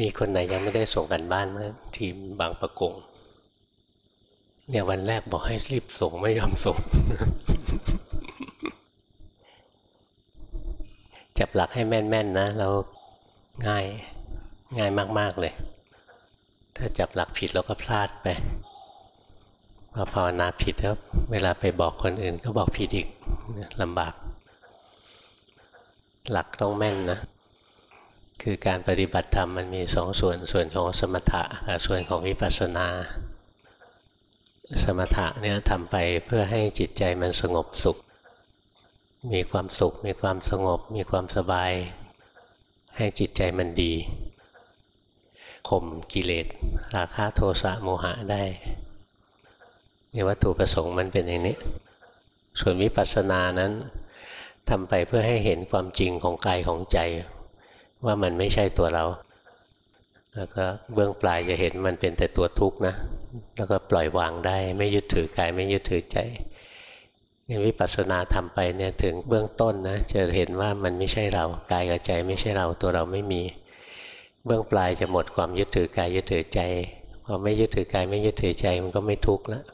มีคนไหนยังไม่ได้ส่งกันบ้านไหมทีมบางประกง เนี่ยวันแรกบอกให้รีบส่งไม่ยอมส่ง จับหลักให้แม่นๆนะ เราง่ายง่ายมาก ๆเลย ถ้าจับหลักผิดเราก็พลาดไปพอภาวนาผิดแล้วเวลาไปบอกคนอื่นก็บอกผิดอีกลำบาก หลักต้องแม่นนะ คือการปฏิบัติธรรมมันมีสองส่วนส่วนของสมถะกับส่วนของวิปัสสนา สมถะเนี่ยทำไปเพื่อให้จิตใจมันสงบสุข มีความสุข มีความสงบ มีความสบาย ให้จิตใจมันดีข่มกิเลสราคะโทสะโมหะได้นี่วัตถุประสงค์มันเป็นอย่างนี้ ส่วนวิปัสสนานั้นทำไปเพื่อให้เห็นความจริงของกายของใจ ว่ามันไม่ใช่ตัวเรา แล้วก็เบื้องปลายจะเห็นมันเป็นแต่ตัวทุกข์นะ แล้วก็ปล่อยวางได้ ไม่ยึดถือกายไม่ยึดถือใจอย่างวิปัสสนาทำไปเนี่ยถึงเบื้องต้นนะจะเห็นว่ามันไม่ใช่เรากายกับใจไม่ใช่เราตัวเราไม่มี เบื้องปลายจะหมดความยึดถือกายยึดถือใจพอไม่ยึดถือกายไม่ยึดถือใจมันก็ไม่ทุกข์ล้ว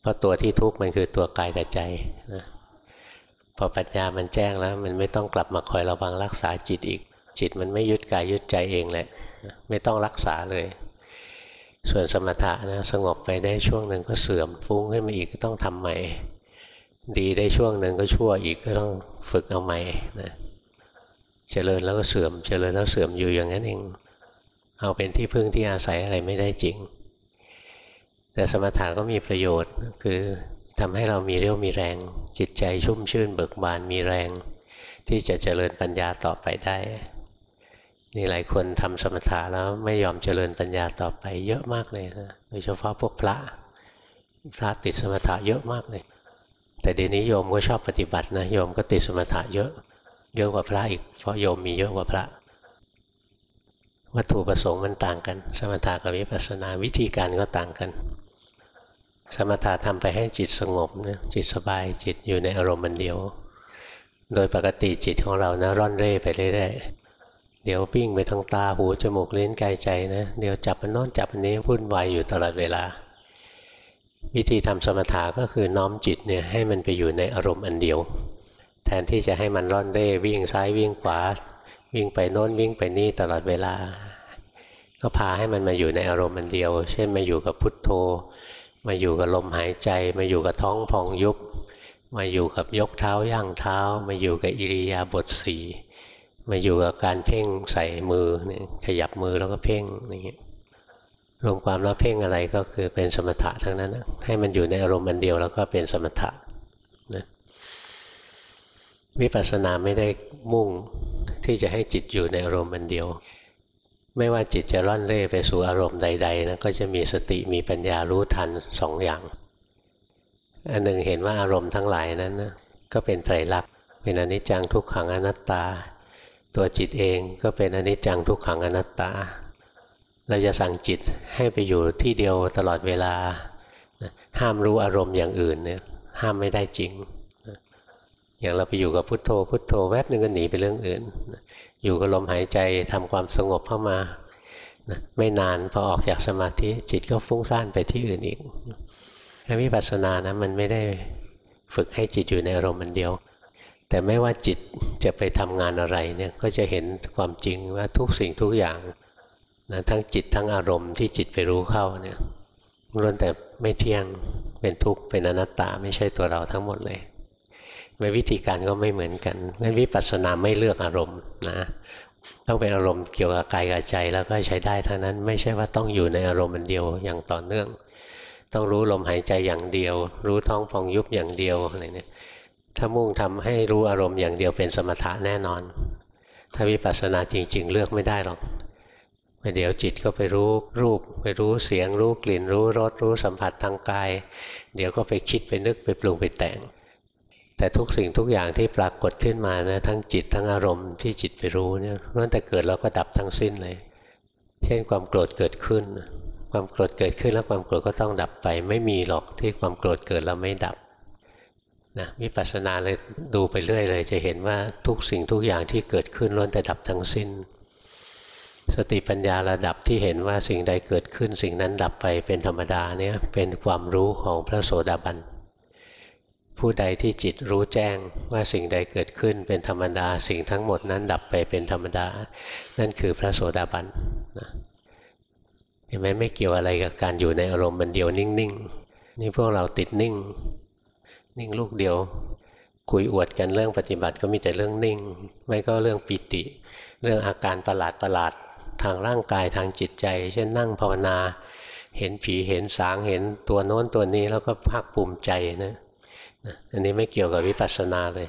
เพราะตัวที่ทุกข์มันคือตัวกายกับใจนะพอปัญญามันแจ้งแล้ว มันไม่ต้องกลับมาคอยระวังรักษาจิตอีก จิตมันไม่ยึดกายยึดใจเองแหละ ไม่ต้องรักษาเลย ส่วนสมถะนะสงบไปได้ช่วงหนึ่งก็เสื่อมฟุ้งขึ้นมาอีกก็ต้องทำใหม่ ดีได้ช่วงหนึ่งก็ชั่วอีกก็ต้องฝึกเอาใหม่นะเจริญแล้วก็เสื่อม เจริญแล้วเสื่อมอยู่อย่างนั้นเอง เอาเป็นที่พึ่งที่อาศัยอะไรไม่ได้จริง แต่สมถะก็มีประโยชน์คือทำให้เรามีเรี่ยวมีแรง จิตใจชุ่มชื่นเบิกบานมีแรง ที่จะเจริญปัญญาต่อไปได้ นี่หลายคนทำสมถะแล้วไม่ยอมเจริญปัญญาต่อไปเยอะมากเลยนะโดยเฉพาะพวกพระพระติดสมถะเยอะมากเลย แต่เดี๋ยวนี้โยมก็ชอบปฏิบัตินะโยมก็ติดสมถะเยอะ เยอะกว่าพระอีก เพราะโยมมีเยอะกว่าพระ วัตถุประสงค์มันต่างกัน สมถะกับวิปัสสนาวิธีการก็ต่างกัน สมถะทำไปให้จิตสงบนะจิตสบายจิตอยู่ในอารมณ์มันเดียว โดยปกติจิตของเรานะร่อนเร่ไปเรื่อยๆ เดี๋ยวปิ้งไปทางตาหูจมูกลิ้นกายใจนะเดี๋ยวจับมันน้นจับมันนี้วุ่นวายอยู่ตลอดเวลา วิธีทำสมถะก็คือน้อมจิตเนี่ยให้มันไปอยู่ในอารมณ์อันเดียว แทนที่จะให้มันร่อนเร่วิ่งซ้ายวิ่งขวา วิ่งไปโน้นวิ่งไปนี่ตลอดเวลา ก็พาให้มันมาอยู่ในอารมณ์อันเดียว เช่นมาอยู่กับพุทโธ มาอยู่กับลมหายใจ มาอยู่กับท้องพองยุบ มาอยู่กับยกเท้าย่างเท้า มาอยู่กับอิริยาบถสี่ มาอยู่กับการเพ่งใส่มือเนี่ยขยับมือแล้วก็เพ่งอย่างเงี้ยรวมความแล้วเพ่งอะไรก็คือเป็นสมถะทั้งนั้นนะให้มันอยู่ในอารมณ์อันเดียวแล้วก็เป็นสมถะนะวิปัสสนาไม่ได้มุ่งที่จะให้จิตอยู่ในอารมณ์อันเดียว ไม่ว่าจิตจะล่อนเร่ไปสู่อารมณ์ใดๆนะก็จะมีสติมีปัญญารู้ทันสองอย่าง อันหนึ่งเห็นว่าอารมณ์ทั้งหลายนั้นนะก็เป็นไตรลักษณ์เป็นอนิจจังทุกขังอนัตตา ตัวจิตเองก็เป็นอนิจจังทุกขังอนัตตา เราจะสั่งจิตให้ไปอยู่ที่เดียวตลอดเวลา ห้ามรู้อารมณ์อย่างอื่นเนี่ยห้ามไม่ได้จริง อย่างเราไปอยู่กับพุทโธ พุทโธแวบหนึ่งก็หนีไปเรื่องอื่น อยู่กับลมหายใจทำความสงบเข้ามาไม่นานพอออกจากสมาธิจิตก็ฟุ้งซ่านไปที่อื่นอีกวิปัสสนานะมันไม่ได้ฝึกให้จิตอยู่ในอารมณ์มันเดียว แต่ไม่ว่าจิตจะไปทำงานอะไรเนี่ยก็จะเห็นความจริงว่าทุกสิ่งทุกอย่างนะทั้งจิตทั้งอารมณ์ที่จิตไปรู้เข้าเนี่ยล้วนแต่ไม่เที่ยงเป็นทุกข์เป็นอนัตตาไม่ใช่ตัวเราทั้งหมดเลยไม่วิธีการก็ไม่เหมือนกันงั้นวิปัสสนาไม่เลือกอารมณ์นะต้องเป็นอารมณ์เกี่ยวกับกายกับใจแล้วก็ใช้ได้เท่านั้นไม่ใช่ว่าต้องอยู่ในอารมณ์มันเดียวอย่างต่อเนื่อง ต้องรู้ลมหายใจอย่างเดียว รู้ท้องพองยุบอย่างเดียวอะไรเนี่ย ถ้ามุ่งทำให้รู้อารมณ์อย่างเดียวเป็นสมถะแน่นอน ถ้าวิปัสสนาจริง ๆ เลือกไม่ได้หรอกเดี๋ยวจิตก็ไปรู้รูป ไปรู้เสียง รู้กลิ่น รู้รสรู้สัมผัสทางกาย เดี๋ยวก็ไปคิดไปนึกไปปรุงไปแต่ง แต่ทุกสิ่งทุกอย่างที่ปรากฏขึ้นมานะทั้งจิตทั้งอารมณ์ที่จิตไปรู้เนี่ยล้วนแต่เกิดแล้วก็ดับทั้งสิ้นเลย เช่นความโกรธเกิดขึ้น ความโกรธเกิดขึ้นแล้วความโกรธก็ต้องดับไป ไม่มีหรอกที่ความโกรธเกิดแล้วไม่ดับ นะวิปัสสนาเลยดูไปเรื่อยเลย จะเห็นว่าทุกสิ่งทุกอย่างที่เกิดขึ้นล้วนแต่ดับทั้งสิ้น สติปัญญาระดับที่เห็นว่าสิ่งใดเกิดขึ้น สิ่งนั้นดับไปเป็นธรรมดาเนี่ยเป็นความรู้ของพระโสดาบันผู้ใดที่จิตรู้แจ้งว่าสิ่งใดเกิดขึ้นเป็นธรรมดา สิ่งทั้งหมดนั้นดับไปเป็นธรรมดา นั่นคือพระโสดาบันนะเห็นไหมไม่เกี่ยวอะไรกับการอยู่ในอารมณ์มันเดียวนิ่งๆนี่พวกเราติดนิ่ง นิ่งลูกเดียว คุยอวดกันเรื่องปฏิบัติก็มีแต่เรื่องนิ่ง ไม่ก็เรื่องปิติ เรื่องอาการประหลาดประหลาดทางร่างกายทางจิตใจ เช่นนั่งภาวนา เห็นผีเห็นสางเห็นตัวโน้นตัวนี้แล้วก็ภาคภูมิใจนะอันนี้ไม่เกี่ยวกับวิปัสสนาเลย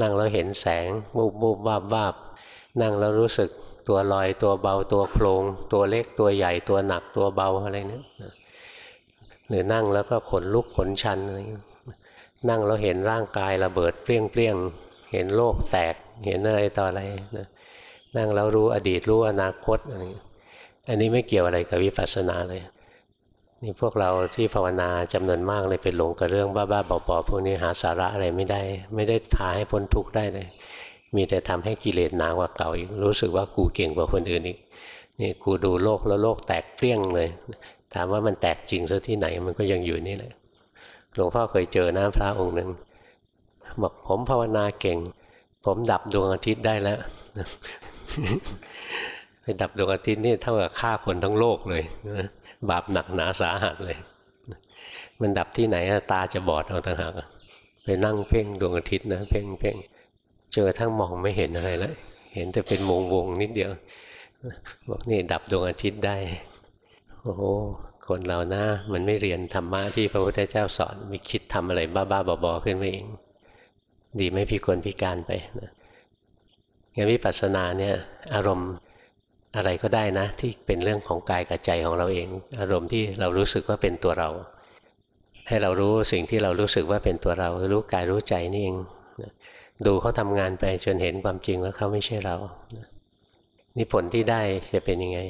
นั่งแล้วเห็นแสงบูบบูบวาบวาบนั่งแล้วรู้สึกตัวลอยตัวเบาตัวโครงตัวเล็กตัวใหญ่ตัวหนักตัวเบาอะไรเนี่ยหรือนั่งแล้วก็ขนลุกขนชันอะไร นั่งแล้วเห็นร่างกายระเบิดเปรี้ยงเปี้ยงเห็นโลกแตก เห็นอะไรต่ออะไรนะนั่งแล้วรู้อดีตรู้อนาคตอะไรอันนี้ไม่เกี่ยวอะไรกับวิปัสสนาเลยนี่พวกเราที่ภาวนาจำนวนมากเลยไปหลงกับเรื่องบ้าๆบอๆพวกนี้หาสาระอะไรไม่ได้ ไม่ได้พาให้พ้นทุกข์ได้เลย มีแต่ทำให้กิเลสหนากว่าเก่าอีกรู้สึกว่ากูเก่งกว่าคนอื่นอีกนี่กูดูโลกแล้วโลกแตกเปรี้ยงเลย ถามว่ามันแตกจริงซะที่ไหนมันก็ยังอยู่นี่แหละ หลวงพ่อเคยเจอหน้าพระองค์หนึ่งบอกผมภาวนาเก่ง ผมดับดวงอาทิตย์ได้แล้วไปดับดวงอาทิตย์นี่เท่ากับฆ่าคนทั้งโลกเลยบาปหนักหนาสาหัสเลย มันดับที่ไหนตาจะบอดเอาต่างหากไปนั่งเพ่งดวงอาทิตย์นะเพ่งเพ่งเจอทั้งมองไม่เห็นอะไรแล้วเห็นแต่เป็นวงวงนิดเดียวบอกนี่ดับดวงอาทิตย์ได้ โอ้โห คนเรานะ มันไม่เรียนธรรมะที่พระพุทธเจ้าสอนมีคิดทำอะไรบ้าๆบอๆขึ้นมาเอง ดีไม่พิกลพิการไปนะงั้นวิปัสสนาเนี่ยอารมณ์อะไรก็ได้นะ ที่เป็นเรื่องของกายกับใจของเราเอง อารมณ์ที่เรารู้สึกว่าเป็นตัวเรา ให้เรารู้สิ่งที่เรารู้สึกว่าเป็นตัวเรารู้กายรู้ใจนี่เองดูเขาทำงานไปจนเห็นความจริงว่าเขาไม่ใช่เรานี่ผลที่ได้จะเป็นยังไง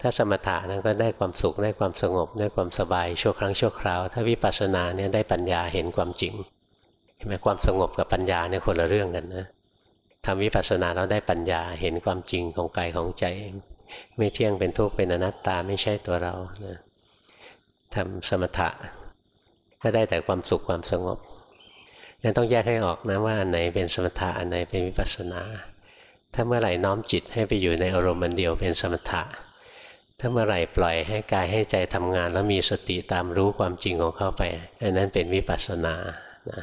ถ้าสมถะนั้นก็ได้ความสุขได้ความสงบได้ความสบายชั่วครั้งชั่วคราว ถ้าวิปัสสนาเนี่ยได้ปัญญาเห็นความจริงเห็นไหมความสงบกับปัญญาเนี่ยคนละเรื่องกันนะทำวิปัสสนาแล้วได้ปัญญาเห็นความจริงของกายของใจ ไม่เที่ยงเป็นทุกข์เป็นอนัตตาไม่ใช่ตัวเรานะทำสมถะก็ได้แต่ความสุขความสงบยังต้องแยกให้ออกนะว่าอันไหนเป็นสมถะอันไหนเป็นวิปัสสนา ถ้าเมื่อไหร่น้อมจิตให้ไปอยู่ในอารมณ์มันเดียวเป็นสมถะ ถ้าเมื่อไหร่ปล่อยให้กายให้ใจทำงาน แล้วมีสติตามรู้ความจริงของเข้าไปอันนั้นเป็นวิปัสสนานะ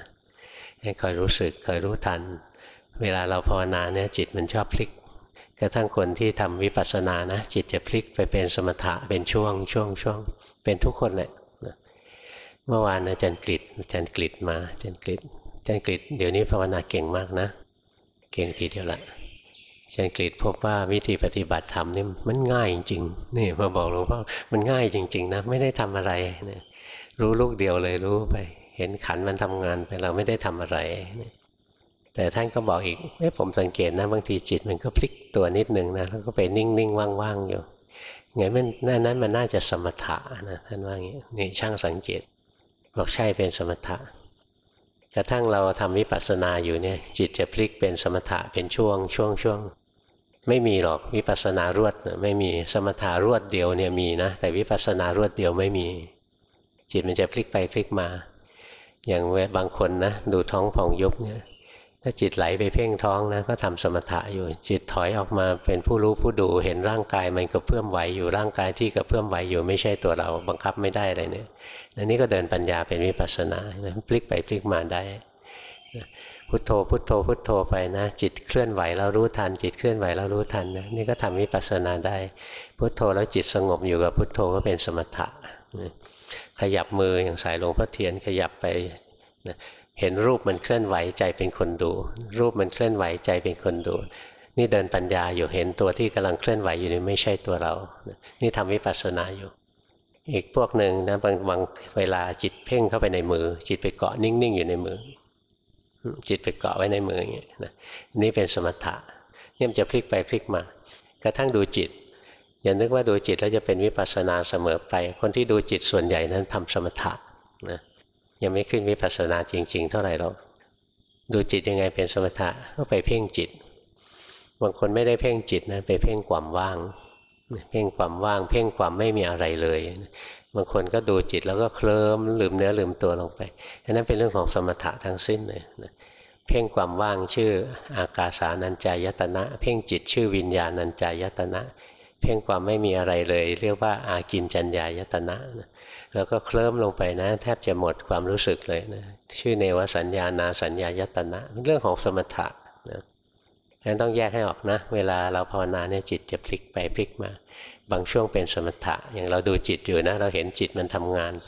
ให้คอยรู้สึกคอยรู้ทัน เวลาเราภาวนาเนี่ยจิตมันชอบพลิก กระทั่งคนที่ทำวิปัสสนานะ จิตจะพลิกไปเป็นสมถะเป็นช่วงช่วงช่วงเป็นทุกคนเลยเมื่อวานอาจารย์กฤษอาจารย์กฤษมาอาจารย์กฤษอาจารย์กฤษเดี๋ยวนี้ภาวนาเก่งมากนะ เก่งทีเดียวละ อาจารย์กฤษพบว่าวิธีปฏิบัติธรรมนี่มันง่ายจริงๆนี่มาบอกหลวงพ่อมันง่ายจริง ๆ นะ ไม่ได้ทำอะไรนะรู้ลูกเดียวเลยรู้ไป เห็นขันมันทำงานไปเราไม่ได้ทำอะไรนะแต่ท่านก็บอกอีกเอ้ผมสังเกตนะบางทีจิตมันก็พลิกตัวนิดนึงนะแล้วก็ไปนิ่งๆว่างๆอยู่ไงมันนั่นนั้นมันน่าจะสมถะนะท่านว่าอย่างนี้นี่ช่างสังเกต บอกใช่เป็นสมถะกระทั่งเราทำวิปัสสนาอยู่เนี่ยจิตจะพลิกเป็นสมถะเป็นช่วงช่วงช่วง ไม่มีหรอกวิปัสสนารวดไม่มีสมถารวดเดียวเนี่ยมีนะแต่วิปัสสนารวดเดียวไม่มี จิตมันจะพลิกไปพลิกมา อย่างบางคนนะดูท้องผ่องยุบเนี่ยถ้าจิตไหลไปเพ่งท้องนะก็ทำสมถะอยู่ จิตถอยออกมาเป็นผู้รู้ผู้ดูเห็นร่างกายมันก็เพื่อมไหวอยู่ร่างกายที่กระเพื่อมไหวอยู่ไม่ใช่ตัวเราบังคับไม่ได้อะไรเนี่ยอันนี้ก็เดินปัญญาเป็นวิปัสสนาพลิกไปพลิกมาได้ พุทโธพุทโธพุทโธไปนะจิตเคลื่อนไหวแล้วรู้ทัน จิตเคลื่อนไหวแล้วรู้ทันนะนี่ก็ทำวิปัสสนาได้ พุทโธแล้วจิตสงบอยู่กับพุทโธก็เป็นสมถะขยับมืออย่างสายหลวงพ่อเทียนขยับไปเห็นรูปมันเคลื่อนไหวใจเป็นคนดู รูปมันเคลื่อนไหวใจเป็นคนดู นี่เดินปัญญาอยู่เห็นตัวที่กำลังเคลื่อนไหวอยู่นี่ไม่ใช่ตัวเรา นี่ทำวิปัสสนาอยู่ อีกพวกหนึ่งนะบางบางเวลาจิตเพ่งเข้าไปในมือ จิตไปเกาะนิ่งๆอยู่ในมือ จิตไปเกาะไว้ในมืออย่างนี้นะนี่เป็นสมถะเนี่ยมันจะพลิกไปพลิกมา กระทั่งดูจิต อย่านึกว่าดูจิตแล้วจะเป็นวิปัสสนาเสมอไป คนที่ดูจิตส่วนใหญ่นั้นทำสมถะนะยังไม่ขึ้นวิปัสสนาจริง ๆ เท่าไหร่หรอกดูจิตยังไงเป็นสมถะก็ไปเพ่งจิตบางคนไม่ได้เพ่งจิตนะไปเพ่งความว่าง เพ่งความว่าง เพ่งความไม่มีอะไรเลย บางคนก็ดูจิตแล้วก็เคลิ้มลืมเนื้อลืมตัวลงไปอันนั้นเป็นเรื่องของสมถะทั้งสิ้นเลยเพ่งความว่างชื่ออากาสานัญจายตนะ เพ่งจิตชื่อวิญญาณัญจายตนะ เพ่งความไม่มีอะไรเลย เรียกว่าอากินจัญญายตนะแล้วก็เคลิ้มลงไปนะ แทบจะหมดความรู้สึกเลยนะชื่อเนวสัญญานาสัญญายตนะเรื่องของสมถะนะงั้นต้องแยกให้ออกนะ เวลาเราภาวนาเนี่ยจิตจะพลิกไปพลิกมา บางช่วงเป็นสมถะ อย่างเราดูจิตอยู่นะ เราเห็นจิตมันทำงานไป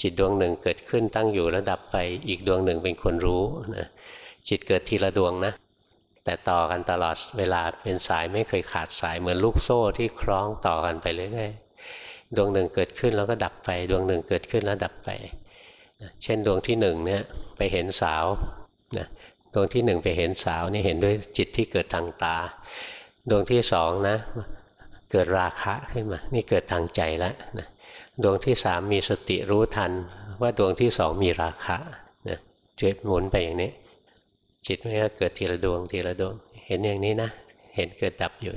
จิตดวงหนึ่งเกิดขึ้นตั้งอยู่แล้วดับไป อีกดวงหนึ่งเป็นคนรู้นะจิตเกิดทีละดวงนะ แต่ต่อกันตลอดเวลาเป็นสายไม่เคยขาดสายเหมือนลูกโซ่ที่คล้องต่อกันไปเรื่อยๆดวงหนึ่งเกิดขึ้นแล้วก็ดับไป ดวงหนึ่งเกิดขึ้นแล้วดับไป เช่นดวงที่หนึ่งเนี่ยไปเห็นสาวนะดวงที่หนึ่งไปเห็นสาวนี่เห็นด้วยจิตที่เกิดทางตา ดวงที่สองนะ เกิดราคะขึ้นมา นี่เกิดทางใจแล้วนะดวงที่สามมีสติรู้ทันว่าดวงที่สองมีราคะนะเจ็บหมุนไปอย่างนี้ จิตมันก็เกิดทีละดวงทีละดวง เห็นอย่างนี้นะ เห็นเกิดดับอยู่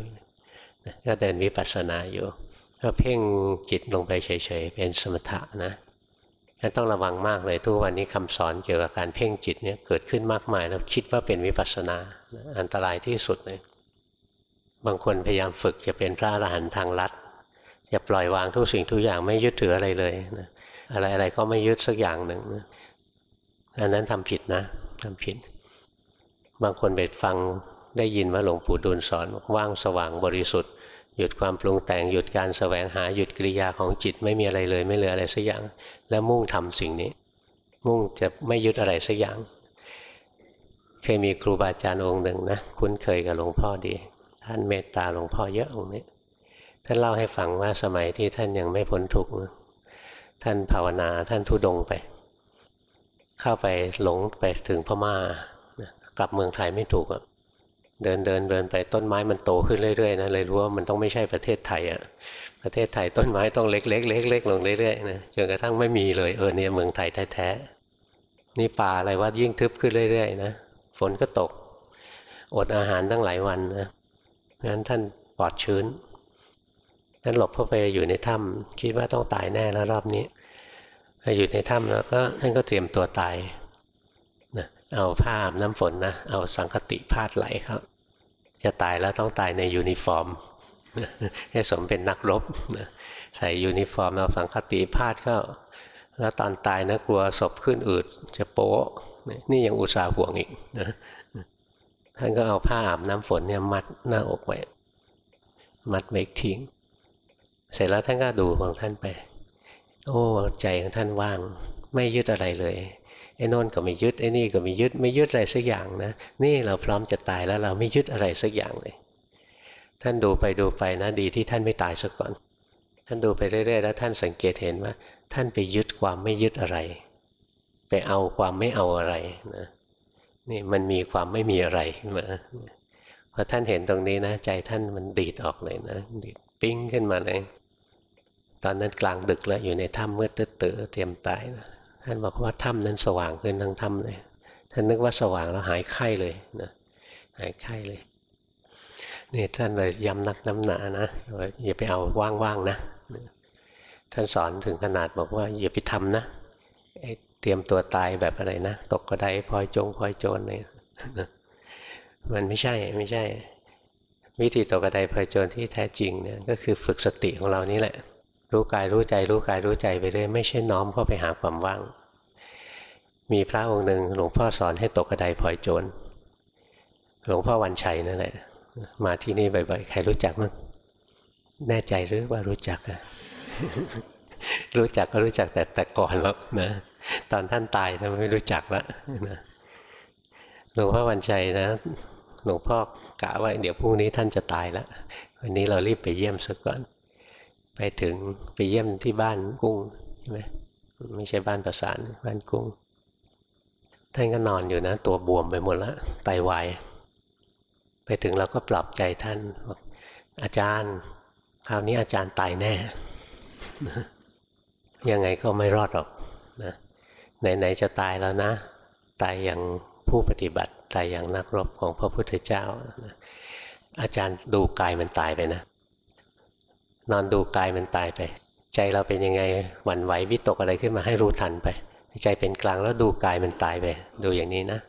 นะก็เดินวิปัสสนาอยู่ ก็เพ่งจิตลงไปเฉยๆ เป็นสมถะนะงั้นต้องระวังมากเลยทุกวันนี้คำสอนเกี่ยวกับการเพ่งจิตเนี่ยเกิดขึ้นมากมาย แล้วคิดว่าเป็นวิปัสสนา อันตรายที่สุดเลย บางคนพยายามฝึกจะเป็นพระอรหันต์ทางลัดจะปล่อยวางทุกสิ่งทุกอย่างไม่ยึดถืออะไรเลยนะอะไรอะไรก็ไม่ยึดสักอย่างหนึ่งนะอันนั้นทำผิดนะทำผิด บางคนไปฟังได้ยินว่าหลวงปู่ดูลสอนว่างสว่างบริสุทธิ์ หยุดความปรุงแต่งหยุดการสแสวงหาหยุดกิริยาของจิตไม่มีอะไรเลยไม่เหลืออะไรสักอย่าง แล้วมุ่งทำสิ่งนี้ มุ่งจะไม่ยึดอะไรสักอย่าง เคยมีครูบาอาจารย์องค์หนึ่งนะคุ้นเคยกับหลวงพ่อดี ท่านเมตตาหลวงพ่อเยอะองค์นี้ท่านเล่าให้ฟังว่าสมัยที่ท่านยังไม่พ้นทุกข์ท่านภาวนาท่านทุดงไป เข้าไปหลงไปถึงพม่ากลับเมืองไทยไม่ถูกอะเดินเดินเดินไปต้นไม้มันโตขึ้นเรื่อยๆนะเลยรู้ว่ามันต้องไม่ใช่ประเทศไทยอะประเทศไทยต้นไม้ต้องเล็กๆเล็กๆลงเรื่อยๆนะจนกระทั่งไม่มีเลยเออเนี่ยเมืองไทยแท้ๆนี่ป่าอะไรว่ายิ่งทึบขึ้นเรื่อยๆนะฝนก็ตก อดอาหารตั้งหลายวันนะ งั้นท่านปลอดชื้นท่านหลบเข้าไปอยู่ในถ้ำคิดว่าต้องตายแน่แล้วรอบนี้อยู่ในถ้ำแล้วก็ท่านก็เตรียมตัวตายเอาผ้าน้ำฝนนะเอาสังคติพาดไหลครับ จะตายแล้วต้องตายในยูนิฟอร์มให้สมเป็นนักรบใส่ยูนิฟอร์มเอาสังคติพาดเข้าแล้วตอนตายนะกลัวศพขึ้นอืดจะโป๊ะนี่ยังอุตส่าห์ห่วงอีกนะ ท่านก็เอาผ้าอาบน้ำฝนเนี่ยมัดหน้าอกไว้มัดไว้ทิ้ง เสร็จแล้วท่านก็ดูของท่านไป โอ้ใจของท่านว่าง ไม่ยึดอะไรเลยไอ้นนก็ไม่ยึดไอ้นี่ก็ไม่ยึดไม่ยึดอะไรสักอย่างนะนี่เราพร้อมจะตายแล้วเราไม่ยึดอะไรสักอย่างเลย ท่านดูไปดูไปนะดีที่ท่านไม่ตายซะก่อน ท่านดูไปเรื่อยๆแล้วท่านสังเกตเห็นว่า ท่านไปยึดความไม่ยึดอะไร ไปเอาความไม่เอาอะไรนะ นี่มันมีความไม่มีอะไรมาพอท่านเห็นตรงนี้นะ ใจท่านมันดีดออกเลยนะดีดปิ้งขึ้นมาเลยตอนนั้นกลางดึกแล้วอยู่ในถ้ำมืดตื้อเตรียมตายนะท่านบอกว่าถ้ำนั้นสว่างขึ้นทั้งถ้ำเลยท่านนึกว่าสว่างแล้วหายไข้เลยนะหายไข้เลยนี่ท่านเลยย้ำนักน้ำหนานะอย่าไปเอาว่างๆนะท่านสอนถึงขนาดบอกว่าอย่าไปทำนะ เตรียมตัวตายแบบอะไรนะ ตกกระไดพลอยจงพลอยโจรเลยมันไม่ใช่ไม่ใช่ วิธีตกกระไดพลอยโจรที่แท้จริงเนี่ยก็คือฝึกสติของเรานี่แหละ รู้กายรู้ใจรู้กายรู้ใจไปเรื่อยไม่ใช่น้อมเข้าไปหาความว่าง มีพระองค์หนึ่งหลวงพ่อสอนให้ตกกระไดพลอยโจรหลวงพ่อวันชัยนั่นแหละ มาที่นี่บ่อยๆใครรู้จักมั้งแน่ใจหรือว่ารู้จักอะรู้จักก็รู้จักแต่แต่ก่อนแล้วนะ ตอนท่านตายท่านไม่รู้จักละหลวงพ่อวันชัยนะหลวงพ่อกะว่าเดี๋ยวพรุ่งนี้ท่านจะตายแล้ววันนี้เรารีบไปเยี่ยมซะก่อน ไปถึงไปเยี่ยมที่บ้านกุ้งใช่ไหมไม่ใช่บ้านประสานบ้านกุ้งท่านก็นอนอยู่นะ ตัวบวมไปหมดแล้วไตาวายไปถึงเราก็ปลอบใจท่านบอกอาจารย์ คราวนี้อาจารย์ตายแน่ ยังไงก็ไม่รอดหรอก ไหนๆจะตายแล้วนะ ตายอย่างผู้ปฏิบัติ ตายอย่างนักรบของพระพุทธเจ้า อาจารย์ดูกายมันตายไปนะ นอนดูกายมันตายไป ใจเราเป็นยังไงหวั่นไหววิตกอะไรขึ้นมาให้รู้ทันไป ใจเป็นกลางแล้วดูกายมันตายไป ดูอย่างนี้นะ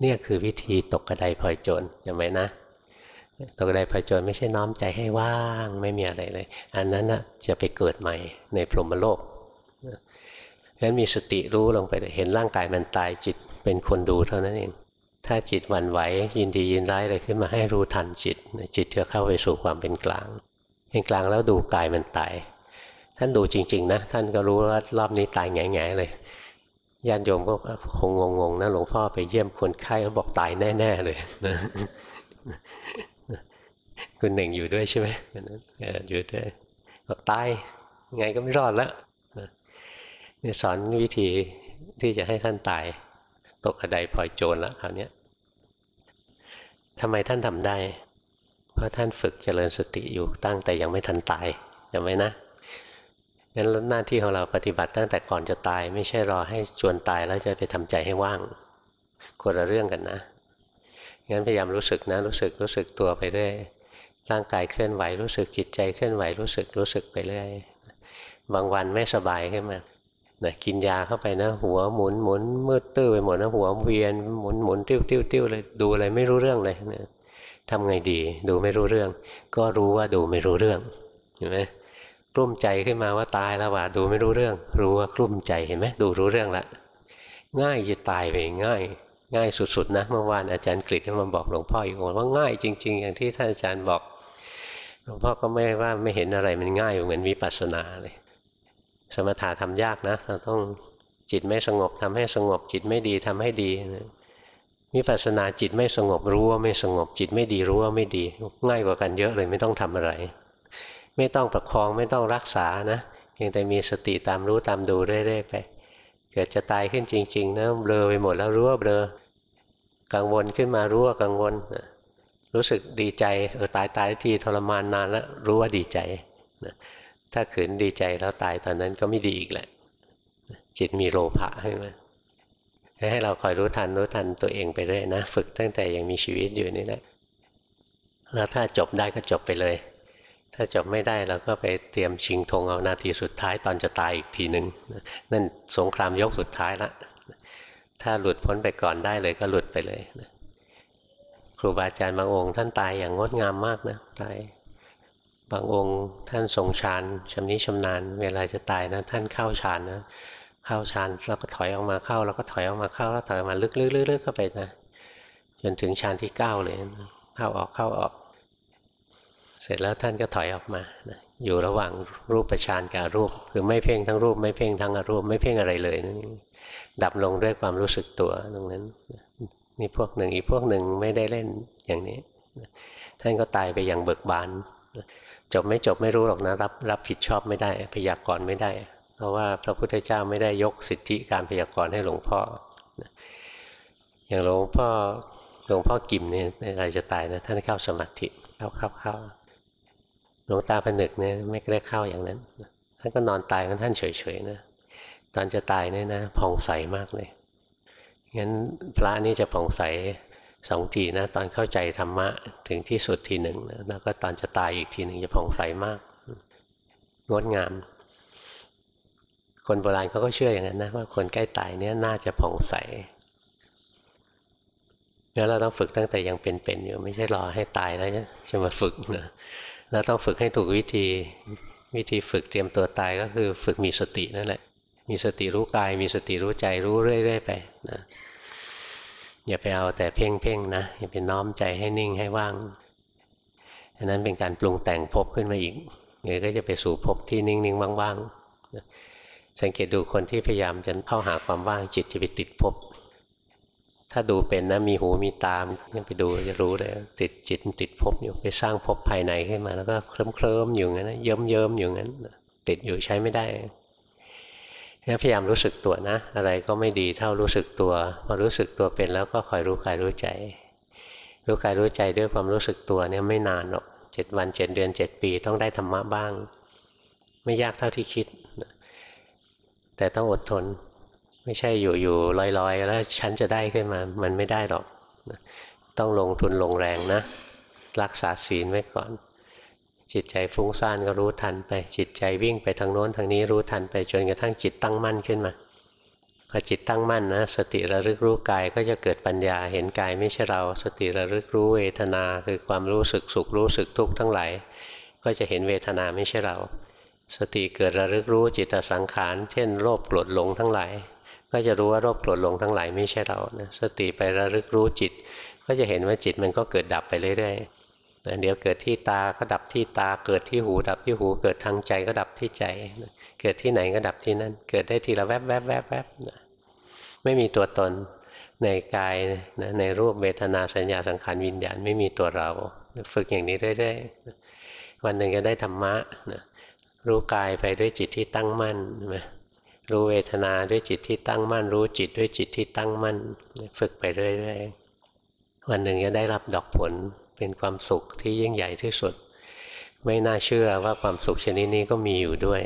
เนี่ยคือวิธีตกกระไดพลอยโจรจำไว้นะ ตกกระไดพลอยโจรไม่ใช่น้อมใจให้ว่างไม่มีอะไรเลย อันนั้นนะจะไปเกิดใหม่ในพรหมโลก งั้นมีสติรู้ลงไปเห็นร่างกายมันตายจิตเป็นคนดูเท่านั้นเอง ถ้าจิตหวั่นไหวยินดียินร้ายอะไรขึ้นมาให้รู้ทันจิต จิตจะเข้าไปสู่ความเป็นกลาง เป็นกลางแล้วดูกายมันตาย ท่านดูจริง ๆ นะ ท่านก็รู้ว่ารอบนี้ตายแง่ๆเลยญาติโยมก็คงงงๆนะหลวงพ่อไปเยี่ยมคนไข้เขาบอกตายแน่ ๆ เลยนะคุณหนึ่งอยู่ด้วยใช่ไหมอยู่ด้วยบอกตายไงก็ไม่รอดแล้ว นี่สอนวิธีที่จะให้ท่านตาย ตกกระไดพลอยโจรแล้วคราวนี้ทำไมท่านทำได้ เพราะท่านฝึกเจริญสติอยู่ตั้งแต่ยังไม่ทันตายจำไว้นะงั้นหน้าที่ของเราปฏิบัติตั้งแต่ก่อนจะตาย ไม่ใช่รอให้จวนตายแล้วจะไปทำใจให้ว่างคนละเรื่องกันนะงั้นพยายามรู้สึกนะ รู้สึกรู้สึกตัวไปเรื่อยร่างกายเคลื่อนไหวรู้สึกจิตใจเคลื่อนไหวรู้สึกรู้สึกไปเรื่อยบางวันไม่สบายขึ้นมา นะกินยาเข้าไปนะ หัวหมุนหมุนมืดตื้อไปหมดนะหัวเวียนหมุนหมุนติ้วติ้วติ้วเลยดูอะไรไม่รู้เรื่องเลยนะทำไงดี ดูไม่รู้เรื่อง ก็รู้ว่าดูไม่รู้เรื่องเห็นไหมกลุ้มใจขึ้นมาว่าตายแล้วว่าดูไม่รู้เรื่อง รู้ว่ากลุ้มใจเห็นไหมดูรู้เรื่องละง่ายจะตายไปง่าย ง่ายสุดๆนะเมื่อวานอาจารย์กฤษมาบอกหลวงพ่ออีกคนว่าง่ายจริง ๆ อย่างที่ท่านอาจารย์บอกหลวงพ่อก็ไม่ว่าไม่เห็นอะไรมันง่ายเหมือนวิปัสสนาเลย สมถะทำยากนะเราต้องจิตไม่สงบทำให้สงบจิตไม่ดีทำให้ดีวิปัสสนาจิตไม่สงบรู้ว่าไม่สงบจิตไม่ดีรู้ว่าไม่ดี ง่ายกว่ากันเยอะเลยไม่ต้องทำอะไร ไม่ต้องประคองไม่ต้องรักษานะเพียงแต่มีสติตามรู้ตามดูเรื่อยๆไป เกิดจะตายขึ้นจริงๆนะเบลอไปหมดแล้วรู้ว่าเบลอกังวลขึ้นมารู้ว่ากังวลรู้สึกดีใจเออตายตายทีทรมานนานแล้วรู้ว่าดีใจนะ ถ้าขืนดีใจแล้วตายตอนนั้นก็ไม่ดีอีกแหละ จิตมีโลภะให้มาให้เราคอยรู้ทันรู้ทันตัวเองไปเรื่อยนะ ฝึกตั้งแต่ยังมีชีวิตอยู่นี่แหละแล้วถ้าจบได้ก็จบไปเลย ถ้าจบไม่ได้เราก็ไปเตรียมชิงธงเอานาทีสุดท้ายตอนจะตายอีกทีหนึ่งนั่นสงครามยกสุดท้ายละถ้าหลุดพ้นไปก่อนได้เลยก็หลุดไปเลยครูบาอาจารย์บางองค์ท่านตายอย่างงดงามมากนะตาย บางองค์ท่านทรงฌานชำนิชำนาญ เวลาจะตายนะท่านเข้าฌานนะเข้าฌานแล้วก็ถอยออกมาเข้า แล้วก็ถอยออกมาเข้าแล้วถอยออกมาลึกๆๆเข้าไปนะจนถึงฌานที่เก้าเลยเข้าออกเข้าออก เสร็จแล้วท่านก็ถอยออกมานะอยู่ระหว่างรูปฌานกับรูป คือไม่เพ่งทั้งรูป ไม่เพ่งทั้งอรูป ไม่เพ่งอะไรเลยนั่ดับลงด้วยความรู้สึกตัวตรงนั้นนี่พวกหนึ่งอีกพวกหนึ่งไม่ได้เล่นอย่างนี้ท่านก็ตายไปอย่างเบิกบาน จบไม่จบไม่รู้หรอกนะรับรับผิดชอบไม่ได้พยากรณ์ไม่ได้ เพราะว่าพระพุทธเจ้าไม่ได้ยกสิทธิการพยากรณ์ให้หลวงพ่อ อย่างหลวงพ่อหลวงพ่อกิมเนี่ยในอะไรจะตายนะท่านเข้าสมาธิเข้าเข้าเข้าหลวงตาผนึกเนี่ยไม่ได้เข้าอย่างนั้นท่านก็นอนตายกันท่านเฉยๆนะตอนจะตายเนี่ยนะผ่องใสมากเลยงั้นพระนี่จะผ่องใส สองทีนะตอนเข้าใจธรรมะถึงที่สุดทีหนึ่งนะแล้วก็ตอนจะตายอีกทีหนึ่งจะผ่องใสมากงดงาม คนโบราณเขาก็เชื่ออย่างนั้นนะว่าคนใกล้ตายเนี่ยน่าจะผ่องใสแล้วเราต้องฝึกตั้งแต่ยังเป็นๆอยู่ไม่ใช่รอให้ตายแล้วจะมาฝึกนะเราต้องฝึกให้ถูกวิธีวิธีฝึกเตรียมตัวตายก็คือฝึกมีสตินั่นแหละมีสติรู้กาย มีสติรู้ใจรู้เรื่อยๆไปนะ อย่าไปเอาแต่เพ่งเพ่งนะอย่าไปน้อมใจให้นิ่งให้ว่างอันนั้นเป็นการปรุงแต่งภพขึ้นมาอีกเดี๋ยวก็จะไปสู่ภพที่นิ่งๆว่างๆสังเกตดูคนที่พยายามจะเข้าหาความว่างจิตจะไปติดภพถ้าดูเป็นนะมีหูมีตามยังไปดูจะรู้เลยติดจิตติดภพอยู่ไปสร้างภพภายในขึ้นมา แล้วก็เคลิ้มเคลิ้มอยู่งั้นเยิ้มเยิ้มอยู่งั้น ติดอยู่ใช้ไม่ได้ งั้นพยายามรู้สึกตัวนะ อะไรก็ไม่ดีเท่ารู้สึกตัว พอรู้สึกตัวเป็นแล้วก็คอยรู้กายรู้ใจ รู้กายรู้ใจด้วยความรู้สึกตัวเนี่ยไม่นานหรอกเจ็ดวันเจ็ดเดือนเจ็ดปีต้องได้ธรรมะบ้าง ไม่ยากเท่าที่คิด แต่ต้องอดทน ไม่ใช่อยู่ๆลอยๆ แล้วฉันจะได้ขึ้นมา มันไม่ได้หรอก ต้องลงทุนลงแรงนะ รักษาศีลไว้ก่อน จิตใจฟุ้งซ่านก็รู้ทันไป จิตใจวิ่งไปทางโน้นทางนี้รู้ทันไปจนกระทั่งจิตตั้งมั่นขึ้นมาพอจิตตั้งมั่นนะสติระลึกรู้กายก็จะเกิดปัญญาเห็นกายไม่ใช่เรา สติระลึกรู้เวทนาคือความรู้สึกสุขรู้สึกทุกข์ทั้งหลายก็จะเห็นเวทนาไม่ใช่เรา สติเกิดระลึกรู้จิตสังขารเช่นโลภโกรธหลงทั้งหลายก็จะรู้ว่าโลภโกรธหลงทั้งหลายไม่ใช่เรานะสติไประลึกรู้จิต ก็จะเห็นว่าจิตมันก็เกิดดับไปเรื่อยๆ เดี๋ยวเกิดที่ตาก็ดับที่ตา เกิดที่หูดับที่หู เกิดทางใจก็ดับที่ใจ เกิดที่ไหนก็ดับที่นั่น เกิดได้ทีละแวบแวบแวบแวบไม่มีตัวตนในกายนะในรูปเวทนาสัญญาสังขารวิญญาณไม่มีตัวเรา ฝึกอย่างนี้เรื่อยๆวันหนึ่งก็ได้ธรรมะนะรู้กายไปด้วยจิตที่ตั้งมั่นรู้เวทนาด้วยจิตที่ตั้งมั่น รู้จิตด้วยจิตที่ตั้งมั่น ฝึกไปเรื่อยๆวันหนึ่งจะได้รับดอกผล เป็นความสุขที่ยิ่งใหญ่ที่สุด ไม่น่าเชื่อว่าความสุขชนิดนี้ก็มีอยู่ด้วย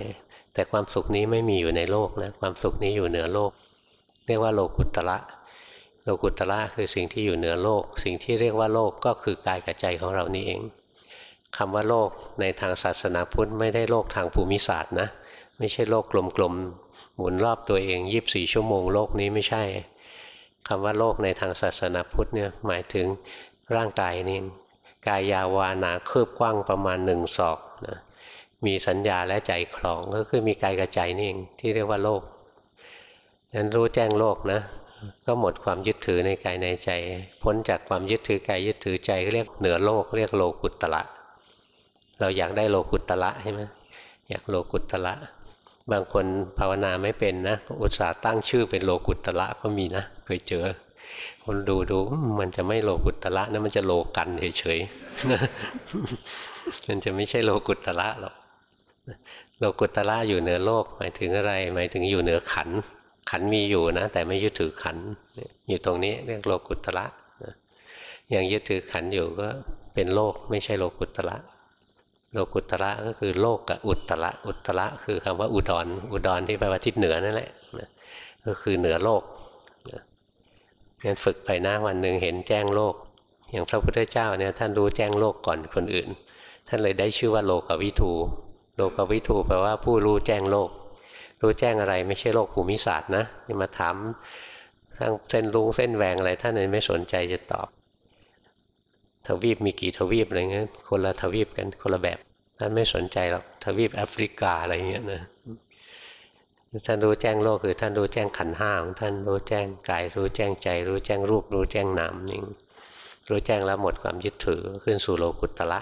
แต่ความสุขนี้ไม่มีอยู่ในโลกนะความสุขนี้อยู่เหนือโลก เรียกว่าโลกุตระโลกุตระคือสิ่งที่อยู่เหนือโลก สิ่งที่เรียกว่าโลกก็คือกายกับใจของเรานี่เองคำว่าโลกในทางศาสนาพุทธไม่ได้โลกทางภูมิศาสตร์นะไม่ใช่โลกกลมหมุนรอบตัวเองยีิบสี่ชั่วโมงโลกนี้ไม่ใช่คำว่าโลกในทางศาสนาพุทธเนี่ยหมายถึงร่างกายนี่ กายยาวานาคืบกว้างประมาณหนึ่งศอกนะมีสัญญาและใจคลองก็คือมีกายกับใจนี่เองที่เรียกว่าโลกนั้นรู้แจ้งโลกนะ ก็หมดความยึดถือในกายในใจ พ้นจากความยึดถือกายยึดถือใจเรียกเหนือโลก เรียกโลกุตตะเราอยากได้โลกุตตะใช่ไหมอยากโลกุตตะบางคนภาวนาไม่เป็นนะ อุตส่าห์ตั้งชื่อเป็นโลกุตละก็มีนะเคยเจอ คนดูดูมันจะไม่โลกุตละนะมันจะโลกันเฉยๆมันจะไม่ใช่โลกุตละหรอกโลกุตละอยู่เหนือโลกหมายถึงอะไร หมายถึงอยู่เหนือขัน ขันมีอยู่นะ แต่ไม่ยึดถือขัน อยู่ตรงนี้เรียกโลกุตละอย่างยึดถือขันอยู่ก็เป็นโลกไม่ใช่โลกุตละโลกุตระก็คือโลกกับอุตระอุตระคือคำว่าอุดรอุดรที่แปลว่าทิศเหนือนั่นแหละก็คือเหนือโลก งั้นฝึกไปนะวันหนึ่งเห็นแจ้งโลก อย่างพระพุทธเจ้าเนี่ยท่านรู้แจ้งโลกก่อนคนอื่น ท่านเลยได้ชื่อว่าโลกวิทูโลกวิทูแปลว่าผู้รู้แจ้งโลก รู้แจ้งอะไรไม่ใช่โลกภูมิศาสตร์นะจะมาถามทั้งเส้นลุงเส้นแหวงอะไรท่านเลยไม่สนใจจะตอบ ทวีปมีกี่ทวีปอะไรเงี้ยคนละทวีปกันคนละแบบท่านไม่สนใจหรอกทวีปแอฟริกาอะไรเงี้ยนะ ท่านรู้แจ้งโลกคือท่านรู้แจ้งขันห้าของท่านรู้แจ้งกาย รู้แจ้งใจ รู้แจ้งรูป รู้แจ้งนามนิ่งรู้แจ้งแล้วหมดความยึดถือขึ้นสู่โลกุตละ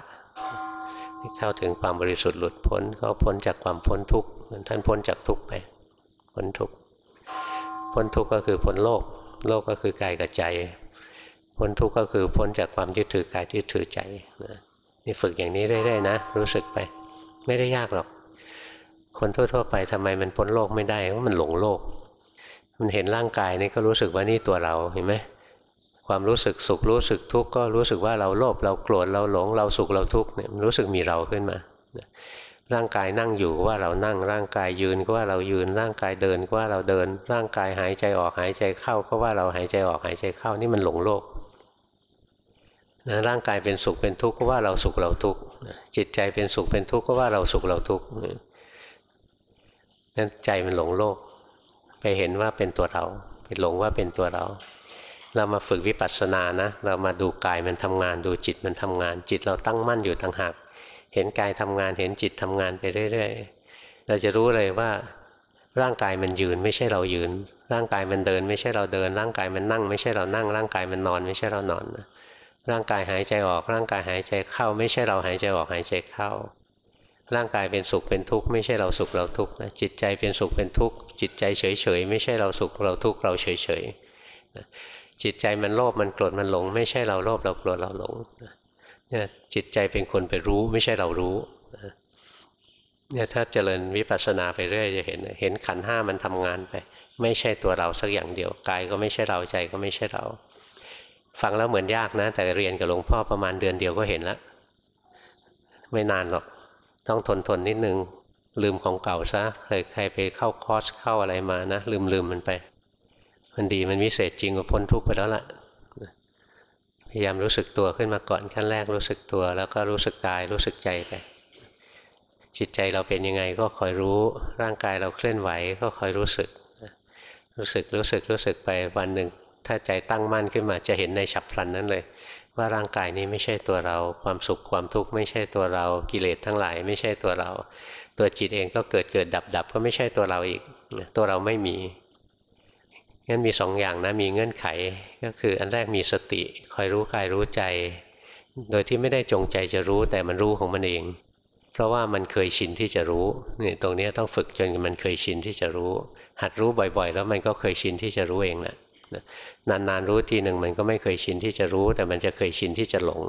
เข้าถึงความบริสุทธิ์หลุดพ้นก็พ้นจากความพ้นทุกข์ท่านพ้นจากทุกข์ไปพ้นทุกข์พ้นทุกข์ก็คือพ้นโลก โลกก็คือกายกับใจ พ้นทุกข์ก็คือพ้นจากความยึดถือกายยึดถือใจนี่ฝึกอย่างนี้เรื่อยๆนะ รู้สึกไป ไม่ได้ยากหรอก คนทั่ว ๆ ไปทำไมมันพ้นโลกไม่ได้เพราะมันหลงโลก มันเห็นร่างกายนี่ก็รู้สึกว่านี่ตัวเราเห็นไหมความรู้สึกสุขรู้สึกทุกข์ก็รู้สึกว่าเราโลภเราโกรธเราหลงเราสุขเราทุกข์เนี่ยรู้สึกมีเราขึ้นมาร่างกายนั่งอยู่ก็ว่าเรานั่งร่างกายยืนก็ว่าเรายืนร่างกายเดินก็ว่าเราเดิน ร่างกายหายใจออกหายใจเข้าก็ว่าเราหายใจออกหายใจเข้านี่มันหลงโลกนะร่างกายเป็นสุขเป็นทุกข์ก็ว่าเราสุขเราทุกข์จิตใจเป็นสุขเป็นทุกข์ก็ว่าเราสุขเราทุกข์ นั่นใจมันหลงโลก ไปเห็นว่าเป็นตัวเราไปหลงว่าเป็นตัวเรา เรามาฝึกวิปัสสนานะ เรามาดูกายมันทำงาน ดูจิตมันทำงาน จิตเราตั้งมั่นอยู่ต่างหากเห็นกายทำงานเห็นจิตทำงานไปเรื่อยๆ เราจะรู้เลยว่าร่างกายมันยืนไม่ใช่เรายืน ร่างกายมันเดิน ไม่ใช่เราเดิน ร่างกายมันนั่ง ไม่ใช่เรานั่ง ร่างกายมันนอน ไม่ใช่เรานอน ร่างกายหายใจออก ร่างกายหายใจเข้า ไม่ใช่เราหายใจออกหายใจเข้า ร่างกายเป็นสุขเป็นทุกข์ไม่ใช่เราสุขเราทุกข์นะจิตใจเป็นสุขเป็นทุกข์จิตใจเฉยเฉยไม่ใช่เราสุขเราทุกข์เราเฉยเฉยจิตใจมันโลภมันโกรธมันหลง ไม่ใช่เราโลภเราโกรธเราหลงเนี่ยจิตใจเป็นคนไปรู้ไม่ใช่เรารู้เนี่ยถ้าเจริญวิปัสสนาไปเรื่อยจะเห็นเห็นขันห้ามันทำงานไป ไม่ใช่ตัวเราสักอย่างเดียวกายก็ไม่ใช่เราใจก็ไม่ใช่เรา ฟังแล้วเหมือนยากนะ แต่เรียนกับหลวงพ่อประมาณเดือนเดียวก็เห็นแล้วไม่นานหรอก ต้องทนทนนิดนึงลืมของเก่าซะเคยใครไปเข้าคอร์สเข้าอะไรมานะ ลืมลืมมันไป มันดีมันวิเศษจริงก็พ้นทุกข์ไปแล้วล่ะพยายามรู้สึกตัวขึ้นมาก่อนขั้นแรกรู้สึกตัว แล้วก็รู้สึกกายรู้สึกใจไป จิตใจเราเป็นยังไงก็คอยรู้ร่างกายเราเคลื่อนไหวก็คอยรู้สึก รู้สึกรู้สึกรู้สึกไปวันหนึ่ง ถ้าใจตั้งมั่นขึ้นมาจะเห็นในฉับพลันนั้นเลย ว่าร่างกายนี้ไม่ใช่ตัวเรา ความสุขความทุกข์ไม่ใช่ตัวเรา กิเลสทั้งหลายไม่ใช่ตัวเรา ตัวจิตเองก็เกิดเกิดดับดับก็ไม่ใช่ตัวเราอีกตัวเราไม่มีงั้นมีสองอย่างนะมีเงื่อนไขก็คืออันแรกมีสติคอยรู้กายรู้ใจ โดยที่ไม่ได้จงใจจะรู้แต่มันรู้ของมันเอง เพราะว่ามันเคยชินที่จะรู้นี่ตรงนี้ต้องฝึกจนมันเคยชินที่จะรู้ หัดรู้บ่อยๆ แล้วมันก็เคยชินที่จะรู้เองแหละ นานๆรู้ทีหนึ่งมันก็ไม่เคยชินที่จะรู้ แต่มันจะเคยชินที่จะหลง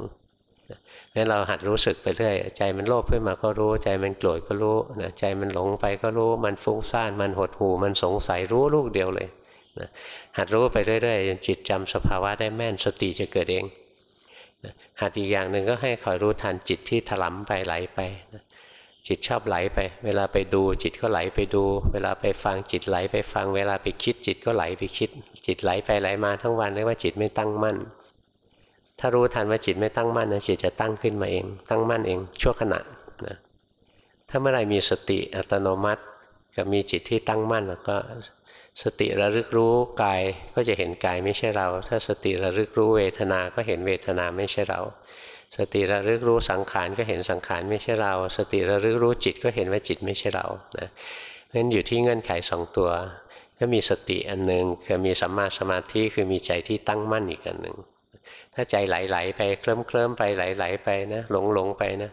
งั้นเราหัดรู้สึกไปเรื่อยใจมันโลภขึ้นมาก็รู้ ใจมันโกรธก็รู้ใจมันหลงไปก็รู้มันฟุ้งซ่านมันหดหู่มันสงสัยรู้ลูกเดียวเลยนะหัดรู้ไปเรื่อยๆจนจิตจำสภาวะได้แม่นสติจะเกิดเองนะหัดอีกอย่างหนึ่งก็ให้คอยรู้ทันจิตที่ถลำไปไหลไปนะ จิตชอบไหลไป เวลาไปดูจิตก็ไหลไปดู เวลาไปฟังจิตไหลไปฟัง เวลาไปคิดจิตก็ไหลไปคิด จิตไหลไปไหลมาทั้งวันเรียกว่าจิตไม่ตั้งมั่น ถ้ารู้ทันว่าจิตไม่ตั้งมั่นนะจิตจะตั้งขึ้นมาเอง ตั้งมั่นเอง ชั่วขณะนะถ้าเมื่อไรมีสติอัตโนมัติกับมีจิตที่ตั้งมั่นแล้วก็สติระลึกรู้กายก็จะเห็นกายไม่ใช่เรา ถ้าสติระลึกรู้เวทนา ก็เห็นเวทนาไม่ใช่เรา สติระลึกรู้สังขารก็เห็นสังขารไม่ใช่เรา สติระลึกรู้จิตก็เห็นว่าจิตไม่ใช่เรานะเพราะฉะนั้นอยู่ที่เงื่อนไขสองตัว ก็มีสติอันหนึ่งคือมีสัมมาสมาธิคือมีใจที่ตั้งมั่นอีกอันหนึ่งถ้าใจไหลๆไปเคลิ้มเคลิ้มไปไหลๆไปนะหลงหลงไปนะ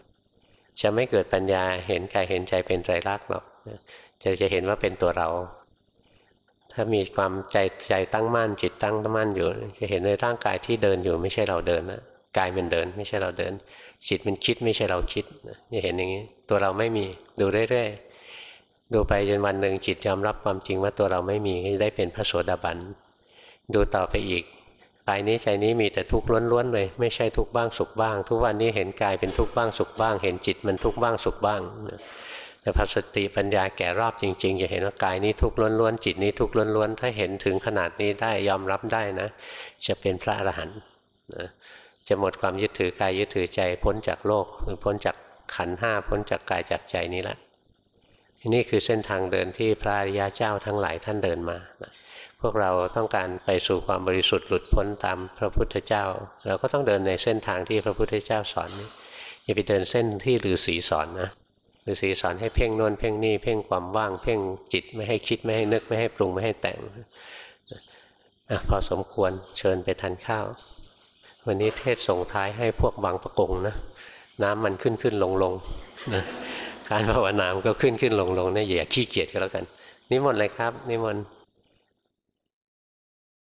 จะไม่เกิดปัญญาเห็นกายเห็นใจเป็นไตรลักษณ์หรอกจะจะเห็นว่าเป็นตัวเรา ถ้ามีความใจใจตั้งมั่นจิตตั้งมั่นอยู่จะเห็นในร่างกายที่เดินอยู่ไม่ใช่เราเดินนะ กายมันเดิน ไม่ใช่เราเดิน จิตมันคิดไม่ใช่เราคิดจะเห็นอย่างนี้ ตัวเราไม่มีดูเรื่อยๆดูไปจนวันหนึ่งจิตยอมรับความจริงว่าตัวเราไม่มีก็ได้เป็นพระโสดาบันดูต่อไปอีกกายนี้ใจนี้มีแต่ทุกข์ล้วนๆเลย ไม่ใช่ทุกข์บ้างสุขบ้าง ทุกวันนี้เห็นกายเป็นทุกข์บ้างสุขบ้าง เห็นจิตมันทุกข์บ้างสุขบ้างแต่พอสติปัญญาแก่รอบจริงๆจะเห็นว่ากายนี้ทุกข์ล้วนๆจิตนี้ทุกข์ล้วนๆถ้าเห็นถึงขนาดนี้ได้ยอมรับได้นะ จะเป็นพระอรหันต์นะ จะหมดความยึดถือกายยึดถือใจพ้นจากโลกหรือพ้นจากขันห้าพ้นจากกายจากใจนี้แหละนี่คือเส้นทางเดินที่พระอริยะเจ้าทั้งหลายท่านเดินมา พวกเราต้องการไปสู่ความบริสุทธิ์หลุดพ้นตามพระพุทธเจ้า เราก็ต้องเดินในเส้นทางที่พระพุทธเจ้าสอนอย่าไปเดินเส้นที่ฤาษีสอนนะฤาษีสอนให้เพ่งนวนเพ่งนี่เพ่งความว่างเพ่งจิตไม่ให้คิดไม่ให้นึกไม่ให้ปรุงไม่ให้แต่งอพอสมควรเชิญไปทานข้าว วันนี้เทศส่งท้ายให้พวกบางประกงนะน้ำมันขึ้นขึ้นลงลงนะการภาวนามก็ขึ้นขึ้นลงลงนะอย่าขี้เกียจก็แล้วกัน นิมนต์เลยครับ นิมนต์